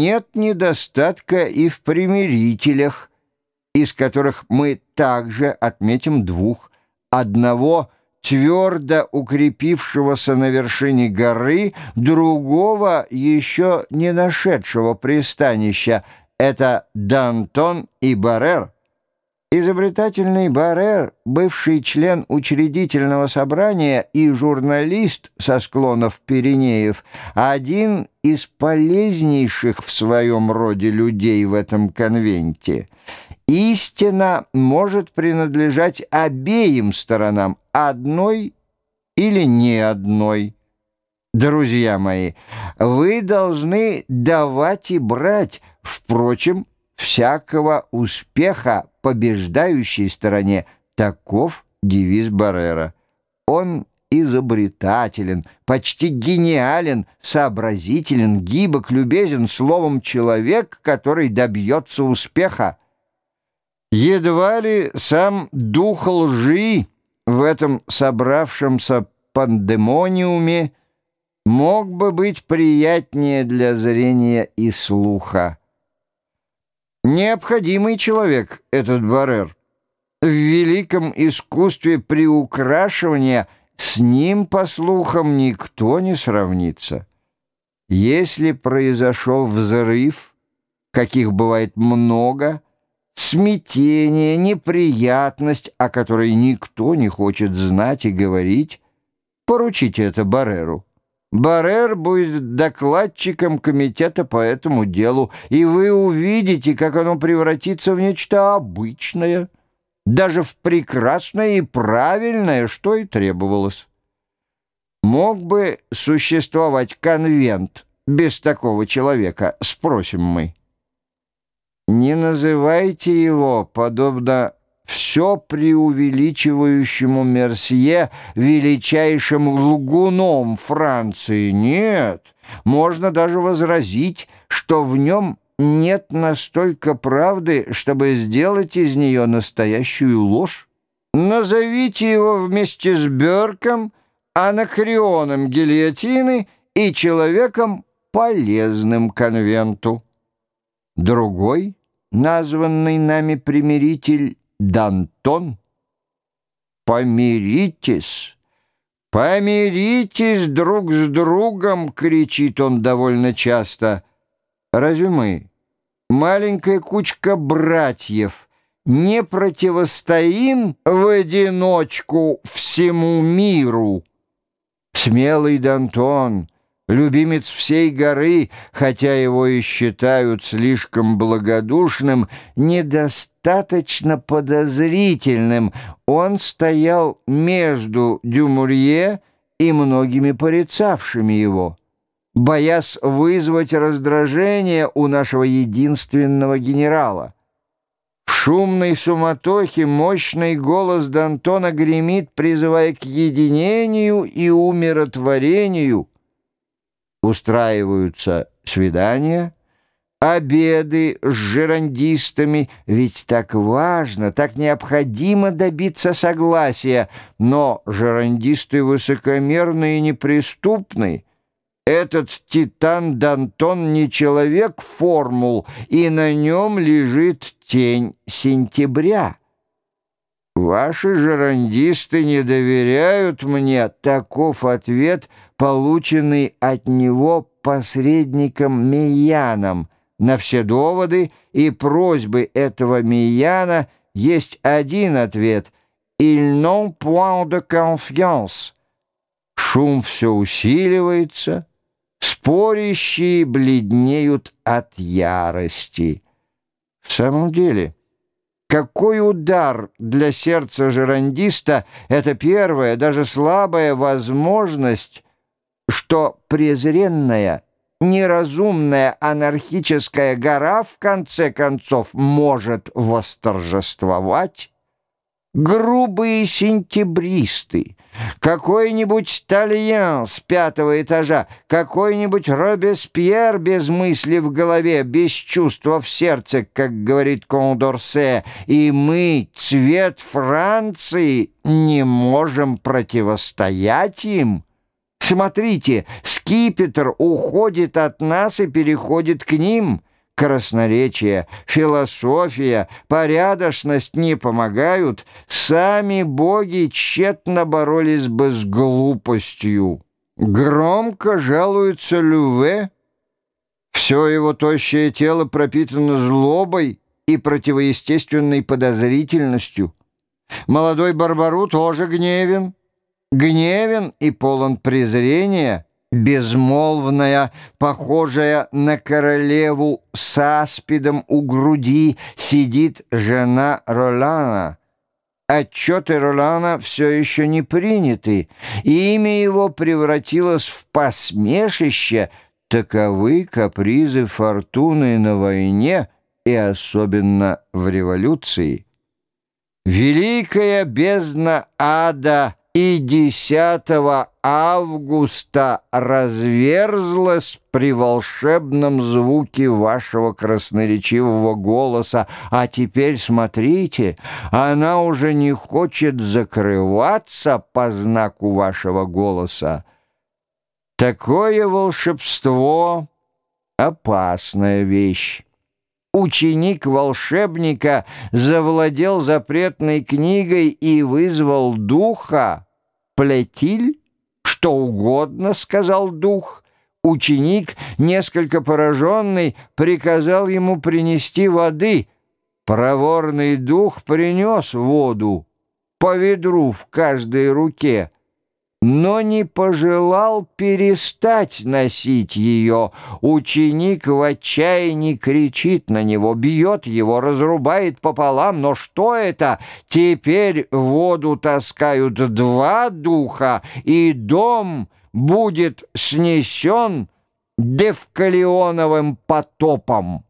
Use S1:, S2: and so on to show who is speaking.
S1: нет недостатка и в примирителях, из которых мы также отметим двух. Одного твердо укрепившегося на вершине горы, другого еще не нашедшего пристанища. Это Дантон и Баррер. Изобретательный Баррер, бывший член учредительного собрания и журналист со склонов Пиренеев, один из полезнейших в своем роде людей в этом конвенте. Истина может принадлежать обеим сторонам, одной или не одной. Друзья мои, вы должны давать и брать, впрочем, всякого успеха побеждающей стороне. Таков девиз Баррера. Он изобретателен, почти гениален, сообразителен, гибок, любезен, словом, человек, который добьется успеха. Едва ли сам дух лжи в этом собравшемся пандемониуме мог бы быть приятнее для зрения и слуха. Необходимый человек этот Баррер. В великом искусстве приукрашивания с ним, по слухам, никто не сравнится. Если произошел взрыв, каких бывает много, смятение, неприятность, о которой никто не хочет знать и говорить, поручите это Барреру. Баррер будет докладчиком комитета по этому делу, и вы увидите, как оно превратится в нечто обычное, даже в прекрасное и правильное, что и требовалось. Мог бы существовать конвент без такого человека, спросим мы. Не называйте его, подобно все преувеличивающему Мерсье величайшим лгуном Франции. Нет, можно даже возразить, что в нем нет настолько правды, чтобы сделать из нее настоящую ложь. Назовите его вместе с Бёрком, анахрионом гильотины и человеком, полезным конвенту. Другой, названный нами примиритель, Дантон, помиритесь, помиритесь друг с другом, кричит он довольно часто. Разве мы, маленькая кучка братьев, не противостоим в одиночку всему миру? Смелый Дантон — любимец всей горы, хотя его и считают слишком благодушным, недостаточно подозрительным. Он стоял между Дюмурье и многими порицавшими его, боясь вызвать раздражение у нашего единственного генерала. В шумной суматохе мощный голос Д'Антона гремит, призывая к единению и умиротворению — устраиваются свидания, обеды с жерандистами, ведь так важно, так необходимо добиться согласия, но жерандисты высокомерные и неприступны. Этот титан Дантон не человек формул, и на нем лежит тень сентября. «Ваши жерандисты не доверяют мне», — таков ответ, полученный от него посредником Мияном. На все доводы и просьбы этого Мияна есть один ответ «Ils n'ont point de confiance». Шум все усиливается, спорящие бледнеют от ярости. В самом деле... Какой удар для сердца жерандиста — это первая, даже слабая возможность, что презренная, неразумная анархическая гора в конце концов может восторжествовать? Грубые сентябристы, какой-нибудь Тальян с пятого этажа, какой-нибудь Робеспьер без мысли в голове, без чувства в сердце, как говорит Кондорсе, и мы, цвет Франции, не можем противостоять им». Смотрите, скипетр уходит от нас и переходит к ним. Красноречие, философия, порядочность не помогают. Сами боги тщетно боролись бы с глупостью. Громко жалуется Люве. Все его тощее тело пропитано злобой и противоестественной подозрительностью. Молодой Барбару тоже гневен, гневен и полон презрения, безмолвная, похожая на королеву с аспидом у груди, сидит жена Ролана. Отчеты Ролана все еще не приняты, и имя его превратилось в посмешище. Таковы капризы фортуны на войне и особенно в революции. Великая бездна ада и 10 августа разверзлась при волшебном звуке вашего красноречивого голоса, а теперь смотрите, она уже не хочет закрываться по знаку вашего голоса. Такое волшебство — опасная вещь ученик волшебника завладел запретной книгой и вызвал духа. Плетиль? Что угодно, сказал дух. Ученик, несколько пораженный, приказал ему принести воды. Проворный дух принес воду по ведру в каждой руке но не пожелал перестать носить ее. Ученик в отчаянии кричит на него, бьет его, разрубает пополам. Но что это? Теперь воду таскают два духа, и дом будет снесен девкалионовым потопом.